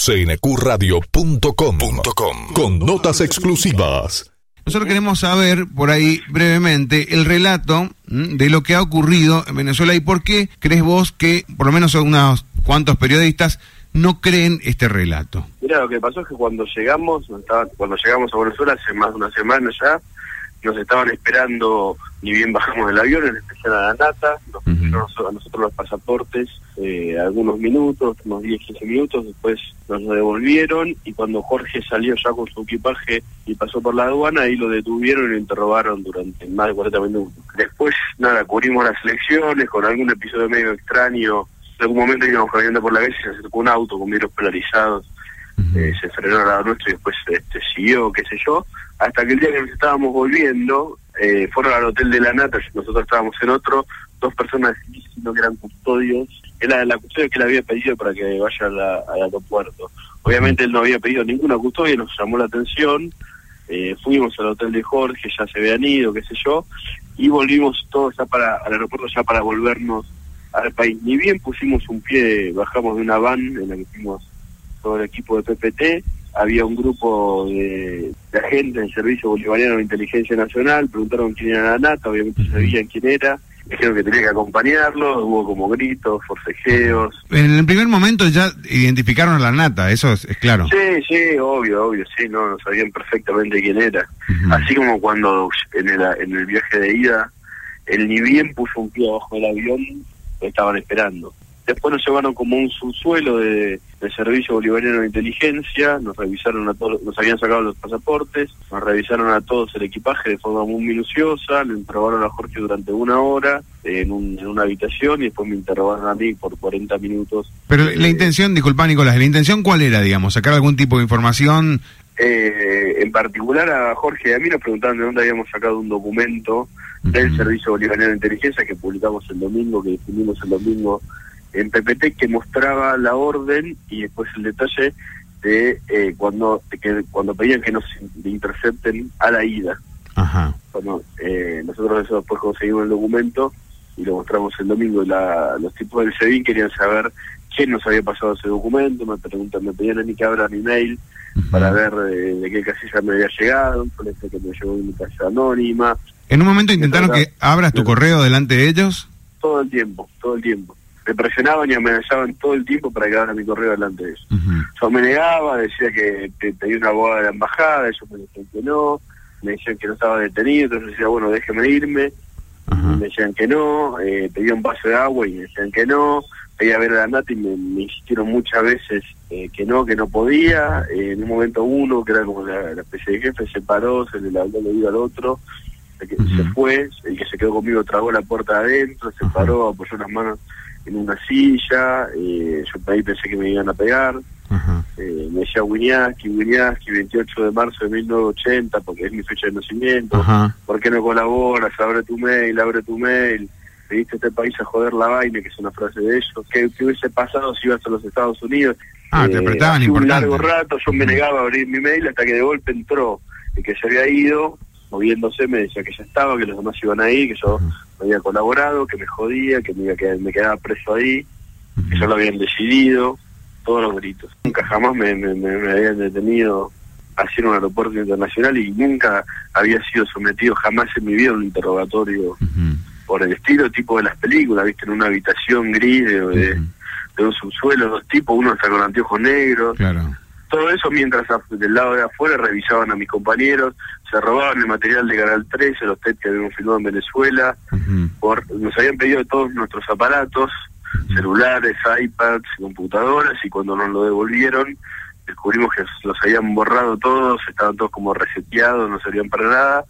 cnqradio.com con notas exclusivas. Nosotros queremos saber por ahí brevemente el relato de lo que ha ocurrido en Venezuela y por qué crees vos que por lo menos unos cuantos periodistas no creen este relato. Mira, lo que pasó es que cuando llegamos, cuando llegamos a Venezuela hace más de una semana ya, nos estaban esperando, ni bien bajamos del avión, en especial a la nata, nos a nosotros los pasaportes eh, algunos minutos, unos 10, 15 minutos, después nos devolvieron y cuando Jorge salió ya con su equipaje y pasó por la aduana, ahí lo detuvieron y lo interrogaron durante más de 40 minutos. Después, nada, cubrimos las elecciones con algún episodio medio extraño. En algún momento íbamos caminando por la calle y se acercó un auto con vidrios polarizados, eh, se frenó al lado nuestro y después este, siguió, qué sé yo hasta que el día que nos estábamos volviendo, eh, fueron al hotel de la Nata, nosotros estábamos en otro, dos personas diciendo que eran custodios, era la custodia que le había pedido para que vaya al aeropuerto. Obviamente él no había pedido ninguna custodia, nos llamó la atención, eh, fuimos al hotel de Jorge, ya se habían ido, qué sé yo, y volvimos todos ya para al aeropuerto ya para volvernos al país. Ni bien pusimos un pie, bajamos de una van en la que fuimos todo el equipo de PPT, había un grupo de, agentes del Servicio Bolivariano de Inteligencia Nacional, preguntaron quién era la nata, obviamente sabían quién era, dijeron que tenía que acompañarlo, hubo como gritos, forcejeos. En el primer momento ya identificaron a la nata, eso es, claro. Sí, sí, obvio, obvio, sí, no, sabían perfectamente quién era. Así como cuando en el, en el viaje de ida, él ni bien puso un pie abajo del avión, lo estaban esperando. Después nos llevaron como un subsuelo de, del Servicio Bolivariano de Inteligencia, nos revisaron a todos, nos habían sacado los pasaportes, nos revisaron a todos el equipaje de forma muy minuciosa, le interrogaron a Jorge durante una hora en, una habitación y después me interrogaron a mí por 40 minutos. Pero la eh, intención, disculpa Nicolás, ¿la intención cuál era, digamos? ¿Sacar algún tipo de información? Eh, en particular a Jorge y a mí nos preguntaban de dónde habíamos sacado un documento del Servicio Bolivariano de Inteligencia que publicamos el domingo, que definimos el domingo en PPT que mostraba la orden y después el detalle de eh, cuando que cuando pedían que nos intercepten a la ida. Ajá. Bueno, eh, nosotros eso después conseguimos el documento y lo mostramos el domingo. La, los tipos del SEBIN querían saber quién nos había pasado ese documento, me preguntan, me pedían a mí que abra mi mail para ver eh, de qué casilla me había llegado, por eso que me llegó mi casilla anónima. ¿En un momento intentaron que abras tu correo delante de ellos? Todo el tiempo, todo el tiempo me presionaban y amenazaban todo el tiempo para que abra mi correo delante de ellos. Yo me negaba, decía que pedía una abogada de la embajada, ellos me decían que no, me decían que no estaba detenido, entonces decía, bueno, déjeme irme, me decían que no, eh, pedía un vaso de agua y me decían que no, pedía ver a la nata y me, insistieron muchas veces eh, que no, que no podía, eh, en un momento uno, que era como la, especie de jefe, se paró, se le habló el oído al otro, se fue, el que se quedó conmigo tragó la puerta adentro, se paró, apoyó las manos en una silla, eh, yo ahí pensé que me iban a pegar, eh, me decía Winiaski, Winiaski, 28 de marzo de 1980, porque es mi fecha de nacimiento, ¿por qué no colaboras? Abre tu mail, abre tu mail, pediste a este país a joder la vaina, que es una frase de ellos, ¿qué, hubiese pasado si ibas a los Estados Unidos? Ah, te apretaban eh, un largo rato yo me negaba a abrir mi mail hasta que de golpe entró el que se había ido, moviéndose, me decía que ya estaba, que los demás iban ahí, que yo había colaborado, que me jodía, que me, que me quedaba preso ahí, que ya lo habían decidido, todos los gritos. Nunca jamás me, me, habían detenido en un aeropuerto internacional y nunca había sido sometido jamás en mi vida a un interrogatorio por el estilo tipo de las películas, viste, en una habitación gris de, de, un subsuelo, dos tipos, uno está con anteojos negros. Claro todo eso mientras del lado de afuera revisaban a mis compañeros, se robaban el material de Canal 13, los TED que habíamos filmado en Venezuela, por, nos habían pedido todos nuestros aparatos, celulares, iPads, computadoras, y cuando nos lo devolvieron, descubrimos que los habían borrado todos, estaban todos como reseteados, no servían para nada,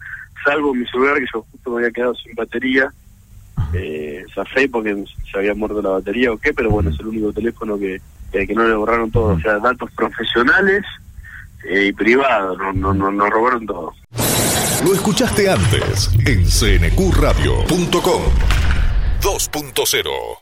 salvo mi celular que yo justo me había quedado sin batería, eh, porque se había muerto la batería o qué, pero bueno, es el único teléfono que eh, que no le borraron todo, o sea, datos profesionales eh, y privados, nos no, no, robaron todo. Lo escuchaste antes en cnqradio.com 2.0